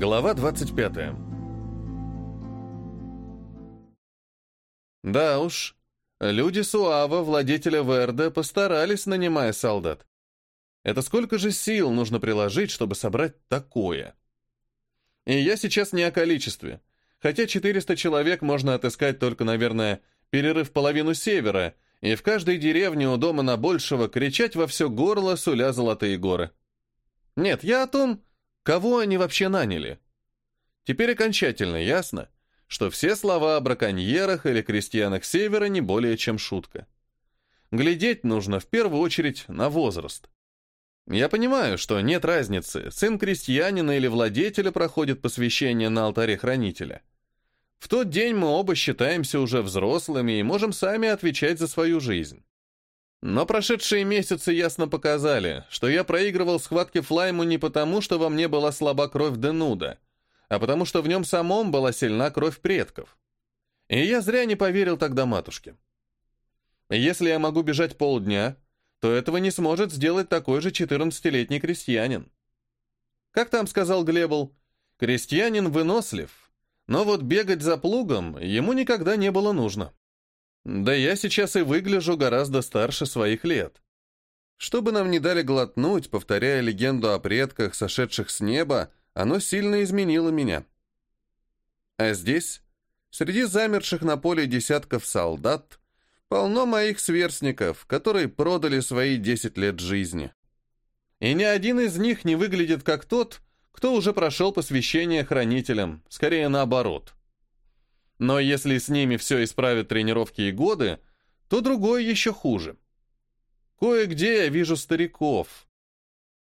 Глава 25. Да уж, люди Суава, владетеля Верда, постарались, нанимая солдат. Это сколько же сил нужно приложить, чтобы собрать такое? И я сейчас не о количестве. Хотя 400 человек можно отыскать только, наверное, перерыв половину севера, и в каждой деревне у дома на большего кричать во все горло, суля золотые горы. Нет, я о том, Кого они вообще наняли? Теперь окончательно ясно, что все слова о браконьерах или крестьянах Севера не более чем шутка. Глядеть нужно в первую очередь на возраст. Я понимаю, что нет разницы, сын крестьянина или владетеля проходит посвящение на алтаре хранителя. В тот день мы оба считаемся уже взрослыми и можем сами отвечать за свою жизнь. Но прошедшие месяцы ясно показали, что я проигрывал схватки Флайму не потому, что во мне была слаба кровь Денуда, а потому что в нем самом была сильна кровь предков. И я зря не поверил тогда матушке. Если я могу бежать полдня, то этого не сможет сделать такой же 14-летний крестьянин. Как там сказал Глебл, крестьянин вынослив, но вот бегать за плугом ему никогда не было нужно. Да я сейчас и выгляжу гораздо старше своих лет. Чтобы нам не дали глотнуть, повторяя легенду о предках, сошедших с неба, оно сильно изменило меня. А здесь, среди замерших на поле десятков солдат, полно моих сверстников, которые продали свои десять лет жизни. И ни один из них не выглядит как тот, кто уже прошел посвящение хранителям, скорее наоборот. Но если с ними все исправят тренировки и годы, то другое еще хуже. Кое-где я вижу стариков.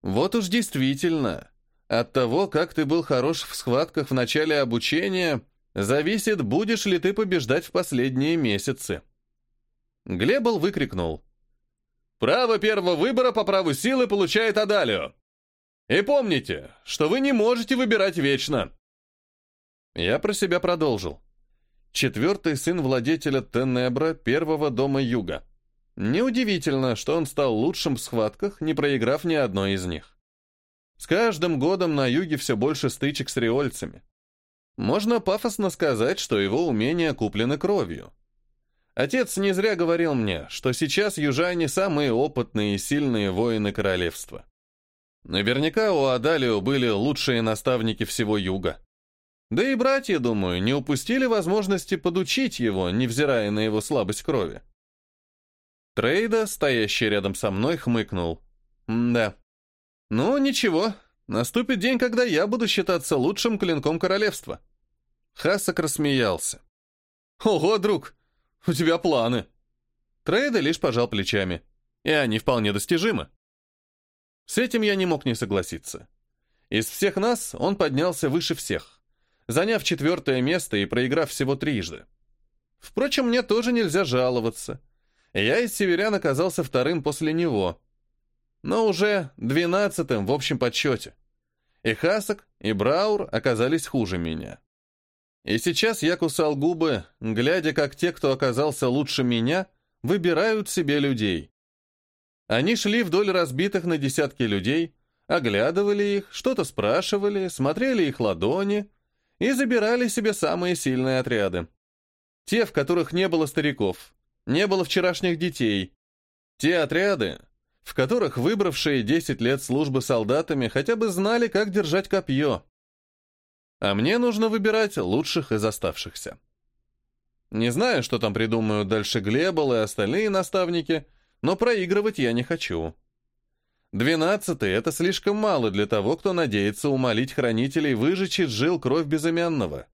Вот уж действительно, от того, как ты был хорош в схватках в начале обучения, зависит, будешь ли ты побеждать в последние месяцы. Глебл выкрикнул. «Право первого выбора по праву силы получает Адалио. И помните, что вы не можете выбирать вечно». Я про себя продолжил. Четвертый сын владетеля Тенебра, первого дома Юга. Неудивительно, что он стал лучшим в схватках, не проиграв ни одной из них. С каждым годом на юге все больше стычек с риольцами. Можно пафосно сказать, что его умения куплены кровью. Отец не зря говорил мне, что сейчас южане самые опытные и сильные воины королевства. Наверняка у Адалио были лучшие наставники всего юга. Да и братья, думаю, не упустили возможности подучить его, невзирая на его слабость крови. Трейда, стоящий рядом со мной, хмыкнул. «Да. Ну, ничего, наступит день, когда я буду считаться лучшим клинком королевства». Хасак рассмеялся. «Ого, друг, у тебя планы!» Трейда лишь пожал плечами. И они вполне достижимы. С этим я не мог не согласиться. Из всех нас он поднялся выше всех заняв четвертое место и проиграв всего трижды. Впрочем, мне тоже нельзя жаловаться. Я из северян оказался вторым после него, но уже двенадцатым в общем подсчете. И Хасок, и Браур оказались хуже меня. И сейчас я кусал губы, глядя, как те, кто оказался лучше меня, выбирают себе людей. Они шли вдоль разбитых на десятки людей, оглядывали их, что-то спрашивали, смотрели их ладони, и забирали себе самые сильные отряды. Те, в которых не было стариков, не было вчерашних детей. Те отряды, в которых выбравшие 10 лет службы солдатами хотя бы знали, как держать копье. А мне нужно выбирать лучших из оставшихся. Не знаю, что там придумают дальше Глебл и остальные наставники, но проигрывать я не хочу. Двенадцатый — это слишком мало для того, кто надеется умолить хранителей выжечь из жил кровь безымянного.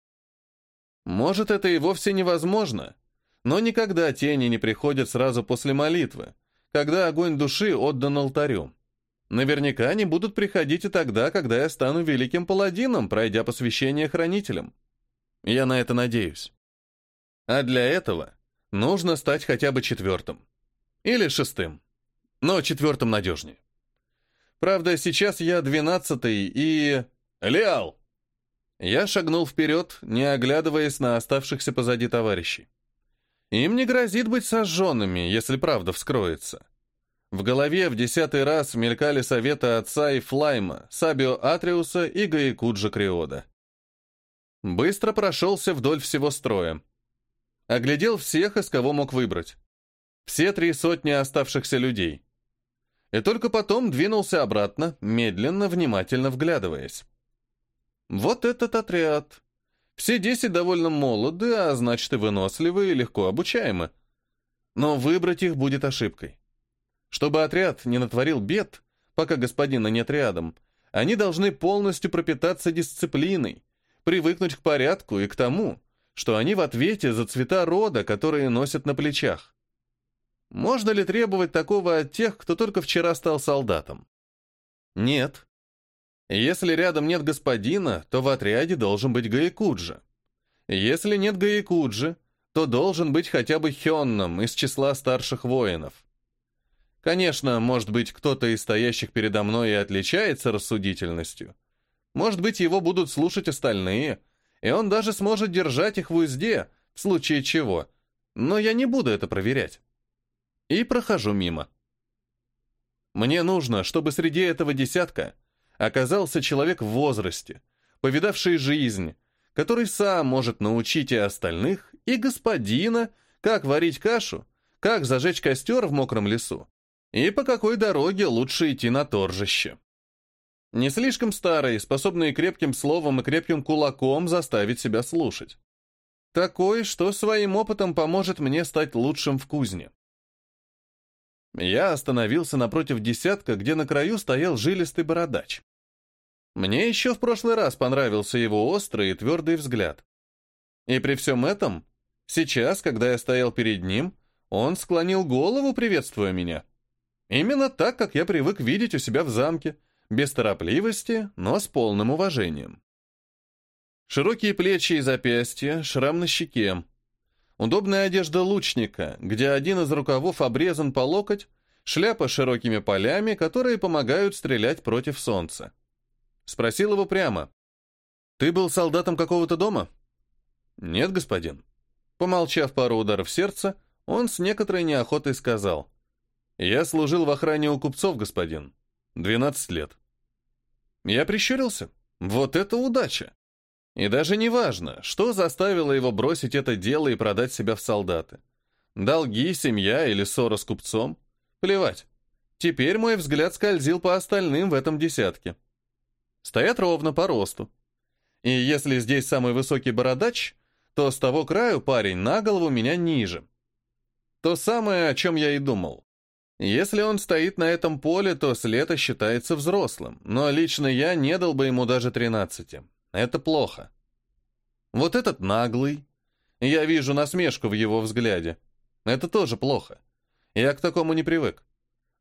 Может, это и вовсе невозможно, но никогда тени не приходят сразу после молитвы, когда огонь души отдан алтарю. Наверняка они будут приходить и тогда, когда я стану великим паладином, пройдя посвящение хранителям. Я на это надеюсь. А для этого нужно стать хотя бы четвертым. Или шестым. Но четвертым надежнее. Правда, сейчас я двенадцатый и... Леал! Я шагнул вперед, не оглядываясь на оставшихся позади товарищей. Им не грозит быть сожженными, если правда вскроется. В голове в десятый раз мелькали советы отца и Флайма, Сабио Атриуса и Гаикуджа Криода. Быстро прошелся вдоль всего строя. Оглядел всех, из кого мог выбрать. Все три сотни оставшихся людей. И только потом двинулся обратно, медленно, внимательно вглядываясь. Вот этот отряд. Все десять довольно молоды, а значит и выносливы и легко обучаемы. Но выбрать их будет ошибкой. Чтобы отряд не натворил бед, пока господина нет рядом, они должны полностью пропитаться дисциплиной, привыкнуть к порядку и к тому, что они в ответе за цвета рода, которые носят на плечах. Можно ли требовать такого от тех, кто только вчера стал солдатом? Нет. Если рядом нет господина, то в отряде должен быть Гаякуджа. Если нет Гаякуджи, то должен быть хотя бы Хённом из числа старших воинов. Конечно, может быть, кто-то из стоящих передо мной и отличается рассудительностью. Может быть, его будут слушать остальные, и он даже сможет держать их в узде, в случае чего. Но я не буду это проверять. И прохожу мимо. Мне нужно, чтобы среди этого десятка оказался человек в возрасте, повидавший жизнь, который сам может научить и остальных, и господина, как варить кашу, как зажечь костер в мокром лесу, и по какой дороге лучше идти на торжище. Не слишком старый, способный крепким словом и крепким кулаком заставить себя слушать. Такой, что своим опытом поможет мне стать лучшим в кузне. Я остановился напротив десятка, где на краю стоял жилистый бородач. Мне еще в прошлый раз понравился его острый и твердый взгляд. И при всем этом, сейчас, когда я стоял перед ним, он склонил голову, приветствуя меня. Именно так, как я привык видеть у себя в замке, без торопливости, но с полным уважением. Широкие плечи и запястья, шрам на щеке, Удобная одежда лучника, где один из рукавов обрезан по локоть, шляпа с широкими полями, которые помогают стрелять против солнца. Спросил его прямо. «Ты был солдатом какого-то дома?» «Нет, господин». Помолчав пару ударов сердца, он с некоторой неохотой сказал. «Я служил в охране у купцов, господин. Двенадцать лет». Я прищурился. «Вот это удача!» И даже не важно, что заставило его бросить это дело и продать себя в солдаты. Долги, семья или ссора с купцом? Плевать. Теперь мой взгляд скользил по остальным в этом десятке. Стоят ровно по росту. И если здесь самый высокий бородач, то с того краю парень на голову меня ниже. То самое, о чем я и думал. Если он стоит на этом поле, то с лета считается взрослым, но лично я не дал бы ему даже тринадцати. Это плохо. Вот этот наглый. Я вижу насмешку в его взгляде. Это тоже плохо. Я к такому не привык.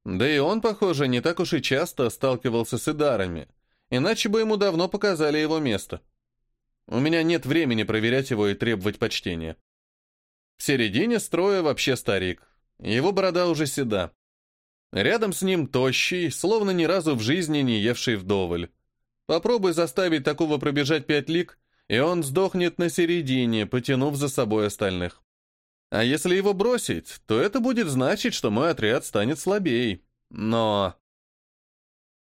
Да и он, похоже, не так уж и часто сталкивался с идарами, иначе бы ему давно показали его место. У меня нет времени проверять его и требовать почтения. В середине строя вообще старик. Его борода уже седа. Рядом с ним тощий, словно ни разу в жизни не евший вдоволь. Попробуй заставить такого пробежать пять лиг, и он сдохнет на середине, потянув за собой остальных. А если его бросить, то это будет значить, что мой отряд станет слабее. Но...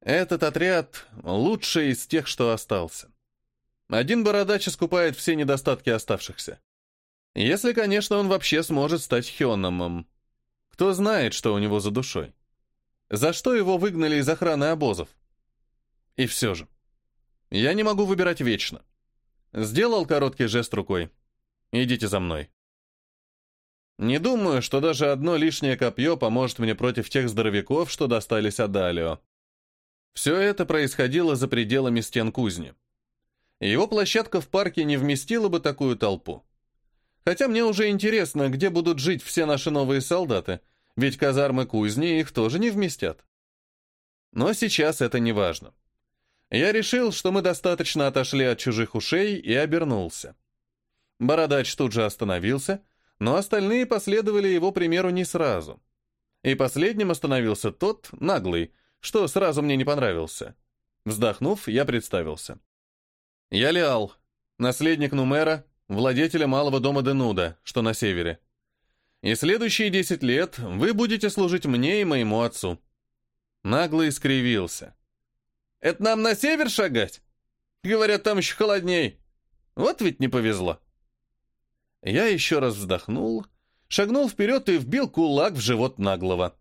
Этот отряд лучший из тех, что остался. Один бородач искупает все недостатки оставшихся. Если, конечно, он вообще сможет стать Хёномом. Кто знает, что у него за душой. За что его выгнали из охраны обозов? И все же. Я не могу выбирать вечно. Сделал короткий жест рукой. Идите за мной. Не думаю, что даже одно лишнее копье поможет мне против тех здоровяков, что достались Адалио. Все это происходило за пределами стен кузни. Его площадка в парке не вместила бы такую толпу. Хотя мне уже интересно, где будут жить все наши новые солдаты, ведь казармы кузни их тоже не вместят. Но сейчас это не важно. Я решил, что мы достаточно отошли от чужих ушей и обернулся. Бородач тут же остановился, но остальные последовали его примеру не сразу. И последним остановился тот, наглый, что сразу мне не понравился. Вздохнув, я представился. Я Леал, наследник Нумера, владетеля малого дома Денуда, что на севере. И следующие десять лет вы будете служить мне и моему отцу». Нагло искривился. «Это нам на север шагать? Говорят, там еще холодней. Вот ведь не повезло». Я еще раз вздохнул, шагнул вперед и вбил кулак в живот наглого.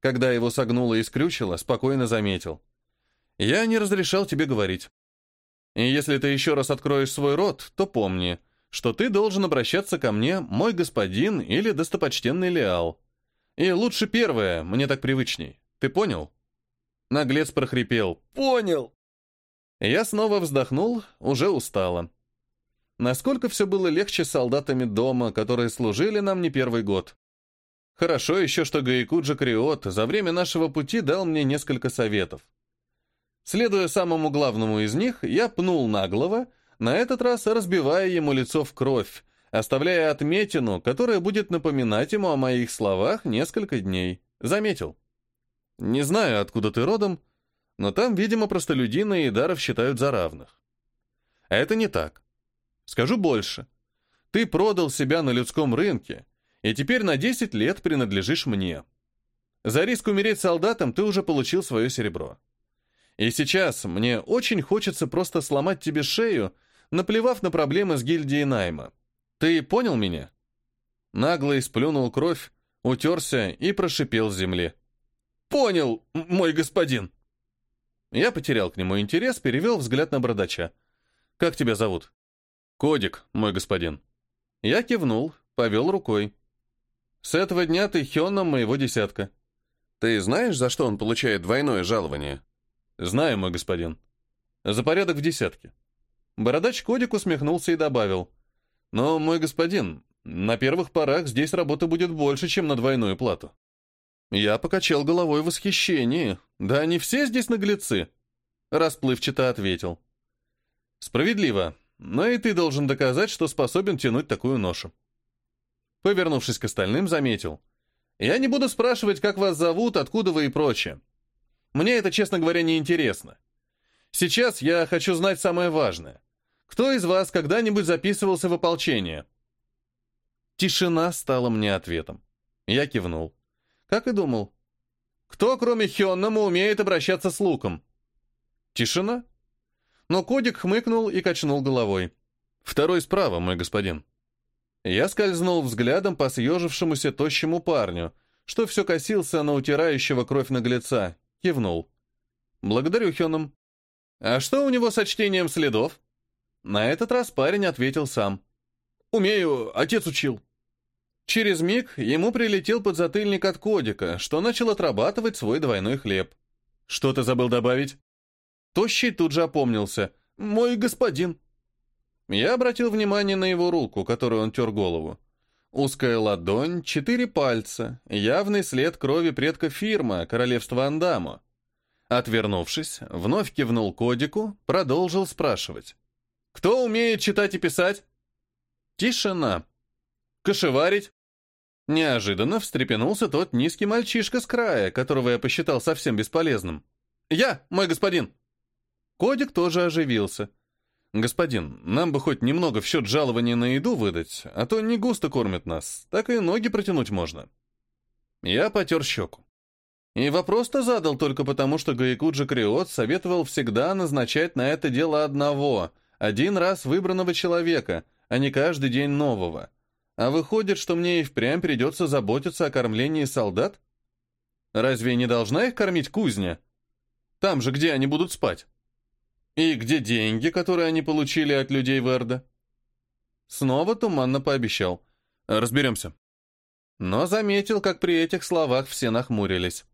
Когда его согнуло и скрючило, спокойно заметил. «Я не разрешал тебе говорить. И если ты еще раз откроешь свой рот, то помни, что ты должен обращаться ко мне, мой господин или достопочтенный Леал. И лучше первое, мне так привычней. Ты понял?» Наглец прохрипел. «Понял!» Я снова вздохнул, уже устало. Насколько все было легче с солдатами дома, которые служили нам не первый год. Хорошо еще, что Гаикуджа Криот за время нашего пути дал мне несколько советов. Следуя самому главному из них, я пнул наглого, на этот раз разбивая ему лицо в кровь, оставляя отметину, которая будет напоминать ему о моих словах несколько дней. Заметил. Не знаю, откуда ты родом, но там, видимо, простолюдины и даров считают за равных. Это не так. Скажу больше. Ты продал себя на людском рынке, и теперь на 10 лет принадлежишь мне. За риск умереть солдатом ты уже получил свое серебро. И сейчас мне очень хочется просто сломать тебе шею, наплевав на проблемы с гильдией найма. Ты понял меня?» Нагло сплюнул кровь, утерся и прошипел с земли. «Понял, мой господин!» Я потерял к нему интерес, перевел взгляд на бородача. «Как тебя зовут?» «Кодик, мой господин». Я кивнул, повел рукой. «С этого дня ты Хённом моего десятка. Ты знаешь, за что он получает двойное жалование?» «Знаю, мой господин. За порядок в десятке». Бородач Кодик усмехнулся и добавил. «Но, мой господин, на первых порах здесь работы будет больше, чем на двойную плату». Я покачал головой в восхищении. «Да они все здесь наглецы!» Расплывчато ответил. «Справедливо. Но и ты должен доказать, что способен тянуть такую ношу. Повернувшись к остальным, заметил. Я не буду спрашивать, как вас зовут, откуда вы и прочее. Мне это, честно говоря, не интересно. Сейчас я хочу знать самое важное. Кто из вас когда-нибудь записывался в ополчение? Тишина стала мне ответом. Я кивнул. Как и думал. Кто, кроме Хённама, умеет обращаться с луком? Тишина. Но Кодик хмыкнул и качнул головой. «Второй справа, мой господин». Я скользнул взглядом по съежившемуся тощему парню, что все косился на утирающего кровь наглеца, кивнул. «Благодарю, Хёном». «А что у него со чтением следов?» На этот раз парень ответил сам. «Умею, отец учил». Через миг ему прилетел подзатыльник от Кодика, что начал отрабатывать свой двойной хлеб. «Что ты забыл добавить?» Тощий тут же опомнился. «Мой господин!» Я обратил внимание на его руку, которую он тер голову. Узкая ладонь, четыре пальца, явный след крови предка фирма, королевства Андамо. Отвернувшись, вновь кивнул кодику, продолжил спрашивать. «Кто умеет читать и писать?» Тишина. «Кошеварить?» Неожиданно встрепенулся тот низкий мальчишка с края, которого я посчитал совсем бесполезным. «Я, мой господин!» Кодик тоже оживился. «Господин, нам бы хоть немного в счет жалования на еду выдать, а то не густо кормят нас, так и ноги протянуть можно». Я потер щеку. И вопрос-то задал только потому, что Гаякуджи Криот советовал всегда назначать на это дело одного, один раз выбранного человека, а не каждый день нового. А выходит, что мне и впрямь придется заботиться о кормлении солдат? Разве не должна их кормить кузня? Там же, где они будут спать. И где деньги, которые они получили от людей Верда? Снова туманно пообещал. Разберемся. Но заметил, как при этих словах все нахмурились.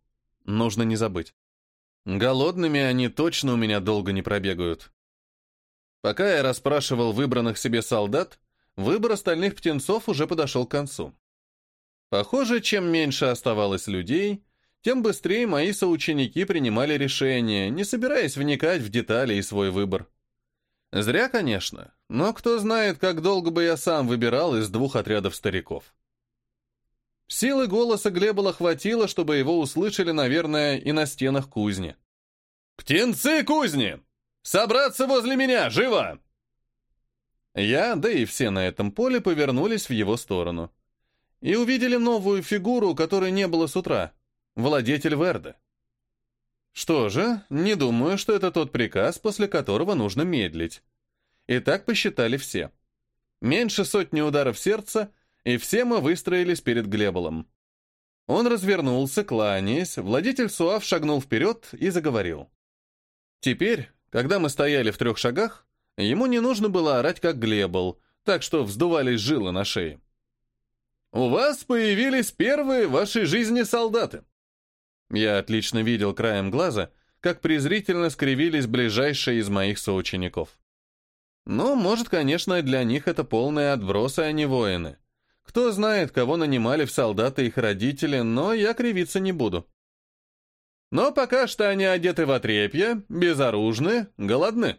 Нужно не забыть. Голодными они точно у меня долго не пробегают. Пока я расспрашивал выбранных себе солдат, выбор остальных птенцов уже подошел к концу. Похоже, чем меньше оставалось людей, тем быстрее мои соученики принимали решения, не собираясь вникать в детали и свой выбор. Зря, конечно, но кто знает, как долго бы я сам выбирал из двух отрядов стариков. Силы голоса Глебола хватило, чтобы его услышали, наверное, и на стенах кузни. «Птенцы кузни! Собраться возле меня! Живо!» Я, да и все на этом поле повернулись в его сторону. и увидели новую фигуру, которой не было с утра. Владетель Верда. Что же, не думаю, что это тот приказ, после которого нужно медлить. И так посчитали все. Меньше сотни ударов сердца, и все мы выстроились перед Глеболом. Он развернулся, кланяясь, владетель Суав шагнул вперед и заговорил. Теперь, когда мы стояли в трех шагах, ему не нужно было орать, как Глебол, так что вздувались жилы на шее. «У вас появились первые в вашей жизни солдаты». Я отлично видел краем глаза, как презрительно скривились ближайшие из моих соучеников. Ну, может, конечно, для них это полные отбросы, а не воины. Кто знает, кого нанимали в солдаты их родители, но я кривиться не буду. Но пока что они одеты в отрепье, безоружны, голодны.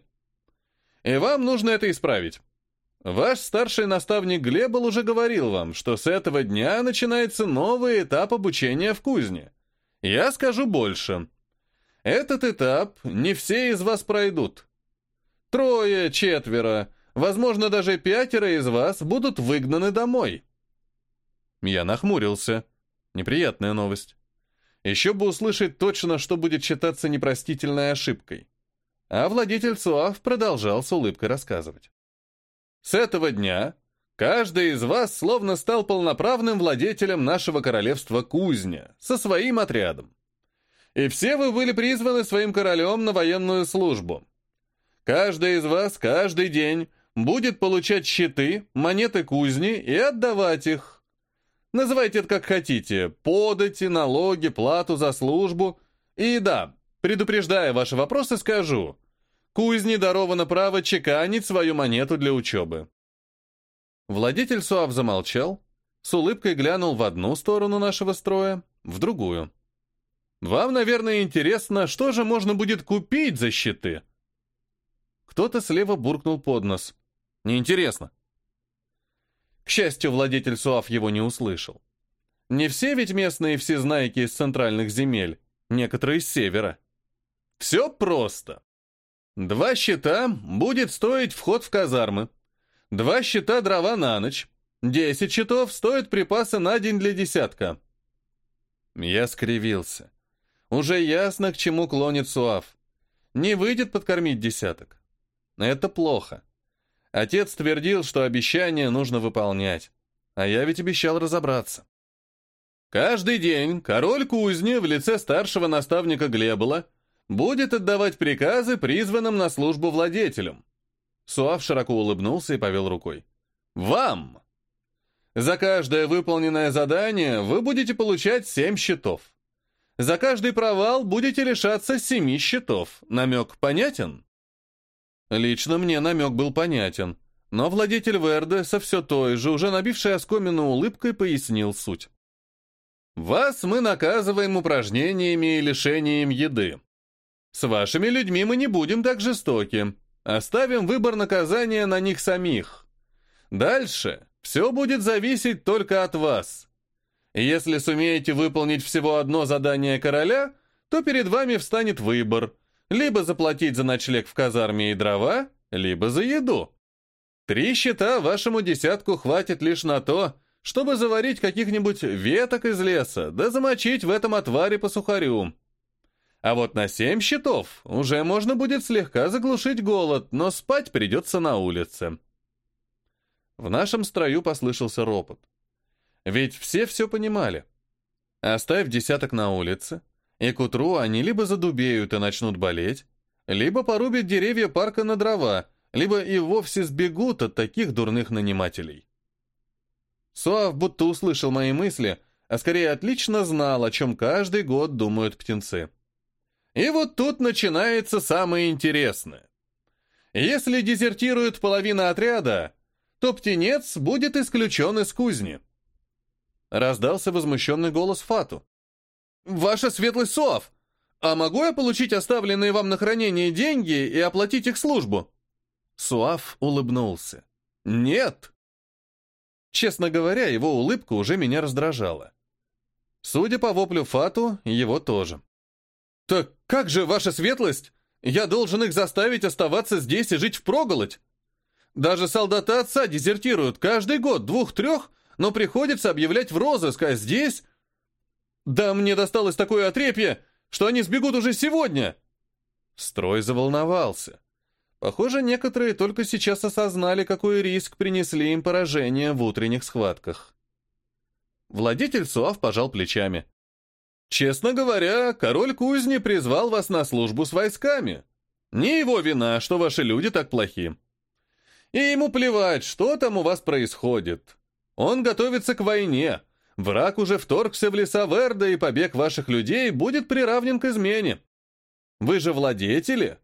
И вам нужно это исправить. Ваш старший наставник Глебл уже говорил вам, что с этого дня начинается новый этап обучения в кузне. Я скажу больше. Этот этап не все из вас пройдут. Трое, четверо, возможно, даже пятеро из вас будут выгнаны домой. Я нахмурился. Неприятная новость. Еще бы услышать точно, что будет считаться непростительной ошибкой. А владетель Цуав продолжал с улыбкой рассказывать. С этого дня каждый из вас словно стал полноправным владетелем нашего королевства Кузня со своим отрядом. И все вы были призваны своим королем на военную службу. Каждый из вас каждый день будет получать щиты, монеты кузни и отдавать их, Называйте это как хотите. Подати, налоги, плату за службу. И да, предупреждая ваши вопросы, скажу. Кузни даровано право чеканить свою монету для учебы. Владетель Суав замолчал, с улыбкой глянул в одну сторону нашего строя, в другую. «Вам, наверное, интересно, что же можно будет купить за щиты?» Кто-то слева буркнул под нос. «Неинтересно». К счастью, владетель Суав его не услышал. Не все ведь местные всезнайки из центральных земель, некоторые с севера. Все просто. Два щита будет стоить вход в казармы. Два щита дрова на ночь. Десять щитов стоят припасы на день для десятка. Я скривился. Уже ясно, к чему клонит Суав. Не выйдет подкормить десяток. Это плохо. Отец твердил, что обещания нужно выполнять, а я ведь обещал разобраться. Каждый день король кузни в лице старшего наставника Глебола будет отдавать приказы призванным на службу владетелям. Суав широко улыбнулся и повел рукой. «Вам! За каждое выполненное задание вы будете получать семь счетов. За каждый провал будете лишаться семи счетов. Намек понятен?» Лично мне намек был понятен, но владетель Верде со все той же, уже набившей оскомину улыбкой, пояснил суть. «Вас мы наказываем упражнениями и лишением еды. С вашими людьми мы не будем так жестоки. Оставим выбор наказания на них самих. Дальше все будет зависеть только от вас. Если сумеете выполнить всего одно задание короля, то перед вами встанет выбор – либо заплатить за ночлег в казарме и дрова, либо за еду. Три счета вашему десятку хватит лишь на то, чтобы заварить каких-нибудь веток из леса, да замочить в этом отваре по сухарю. А вот на семь счетов уже можно будет слегка заглушить голод, но спать придется на улице. В нашем строю послышался ропот. Ведь все все понимали. Оставь десяток на улице, и к утру они либо задубеют и начнут болеть, либо порубят деревья парка на дрова, либо и вовсе сбегут от таких дурных нанимателей. Суав будто услышал мои мысли, а скорее отлично знал, о чем каждый год думают птенцы. И вот тут начинается самое интересное. Если дезертирует половина отряда, то птенец будет исключен из кузни. Раздался возмущенный голос Фату. «Ваша светлость Суав, а могу я получить оставленные вам на хранение деньги и оплатить их службу?» Суав улыбнулся. «Нет!» Честно говоря, его улыбка уже меня раздражала. Судя по воплю Фату, его тоже. «Так как же, ваша светлость? Я должен их заставить оставаться здесь и жить впроголодь? Даже солдаты отца дезертируют каждый год двух-трех, но приходится объявлять в розыск, а здесь... Да мне досталось такое отрепье, что они сбегут уже сегодня!» Строй заволновался. Похоже, некоторые только сейчас осознали, какой риск принесли им поражение в утренних схватках. Владетель Суав пожал плечами. «Честно говоря, король кузни призвал вас на службу с войсками. Не его вина, что ваши люди так плохи. И ему плевать, что там у вас происходит. Он готовится к войне. Враг уже вторгся в леса Верда, и побег ваших людей будет приравнен к измене. Вы же владетели.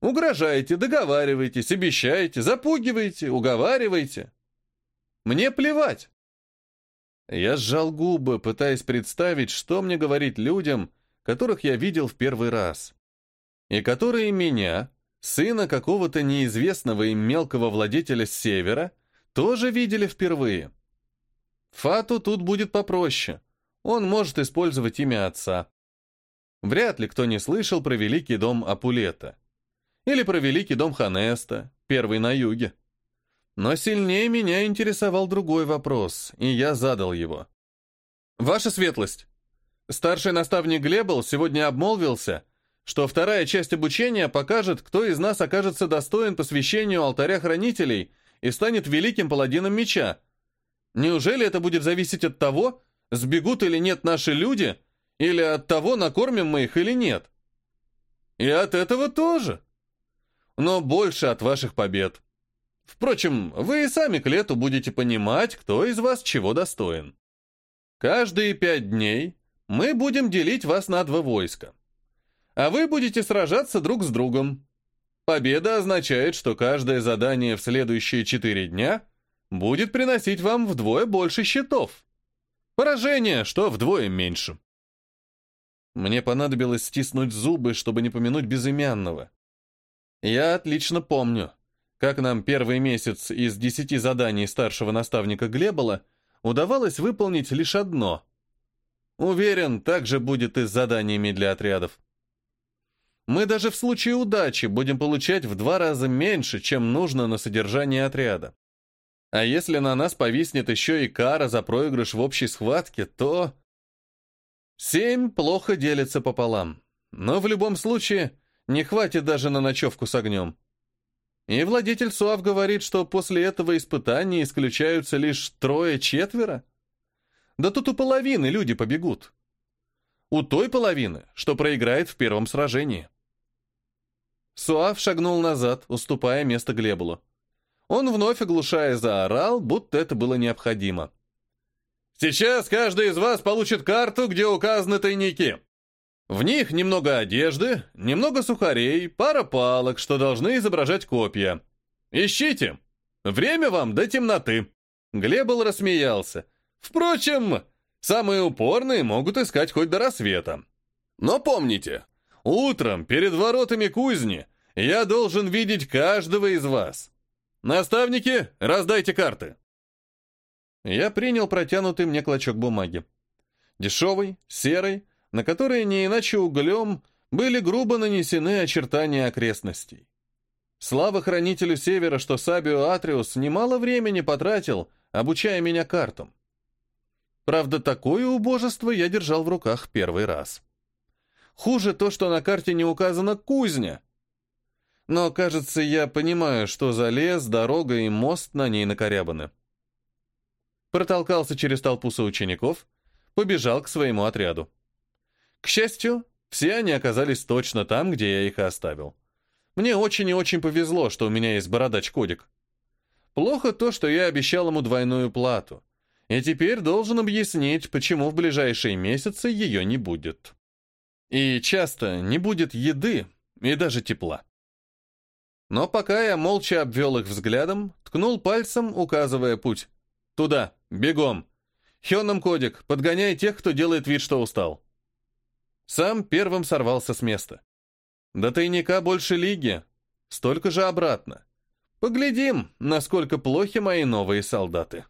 Угрожаете, договариваетесь, обещаете, запугиваете, уговариваете. Мне плевать. Я сжал губы, пытаясь представить, что мне говорить людям, которых я видел в первый раз. И которые меня, сына какого-то неизвестного им мелкого владетеля с севера, тоже видели впервые. Фату тут будет попроще. Он может использовать имя отца. Вряд ли кто не слышал про великий дом Апулета. Или про великий дом Ханеста, первый на юге. Но сильнее меня интересовал другой вопрос, и я задал его. «Ваша светлость, старший наставник Глебл сегодня обмолвился, что вторая часть обучения покажет, кто из нас окажется достоин посвящению алтаря хранителей и станет великим паладином меча. Неужели это будет зависеть от того, сбегут или нет наши люди, или от того, накормим мы их или нет? И от этого тоже. Но больше от ваших побед. Впрочем, вы и сами к лету будете понимать, кто из вас чего достоин. Каждые пять дней мы будем делить вас на два войска. А вы будете сражаться друг с другом. Победа означает, что каждое задание в следующие четыре дня будет приносить вам вдвое больше щитов. Поражение, что вдвое меньше. Мне понадобилось стиснуть зубы, чтобы не помянуть безымянного. Я отлично помню, как нам первый месяц из десяти заданий старшего наставника Глебола удавалось выполнить лишь одно. Уверен, так же будет и с заданиями для отрядов. Мы даже в случае удачи будем получать в два раза меньше, чем нужно на содержание отряда. А если на нас повиснет еще и кара за проигрыш в общей схватке, то... Семь плохо делится пополам. Но в любом случае не хватит даже на ночевку с огнем. И владетель Суав говорит, что после этого испытания исключаются лишь трое-четверо. Да тут у половины люди побегут. У той половины, что проиграет в первом сражении. Суав шагнул назад, уступая место Глебулу. Он вновь оглушая заорал, будто это было необходимо. «Сейчас каждый из вас получит карту, где указаны тайники. В них немного одежды, немного сухарей, пара палок, что должны изображать копья. Ищите! Время вам до темноты!» Глебл рассмеялся. «Впрочем, самые упорные могут искать хоть до рассвета. Но помните, утром перед воротами кузни я должен видеть каждого из вас. Наставники, раздайте карты!» Я принял протянутый мне клочок бумаги. Дешевый, серый, на которые не иначе углем были грубо нанесены очертания окрестностей. Слава хранителю Севера, что Сабио Атриус немало времени потратил, обучая меня картам. Правда, такое убожество я держал в руках первый раз. Хуже то, что на карте не указана кузня. Но, кажется, я понимаю, что за лес, дорога и мост на ней накорябаны. Протолкался через толпу соучеников, побежал к своему отряду. К счастью, все они оказались точно там, где я их оставил. Мне очень и очень повезло, что у меня есть бородач-кодик. Плохо то, что я обещал ему двойную плату, и теперь должен объяснить, почему в ближайшие месяцы ее не будет. И часто не будет еды и даже тепла. Но пока я молча обвел их взглядом, ткнул пальцем, указывая путь. «Туда, бегом! Хённом кодик, подгоняй тех, кто делает вид, что устал». Сам первым сорвался с места. До тайника больше лиги, столько же обратно. Поглядим, насколько плохи мои новые солдаты.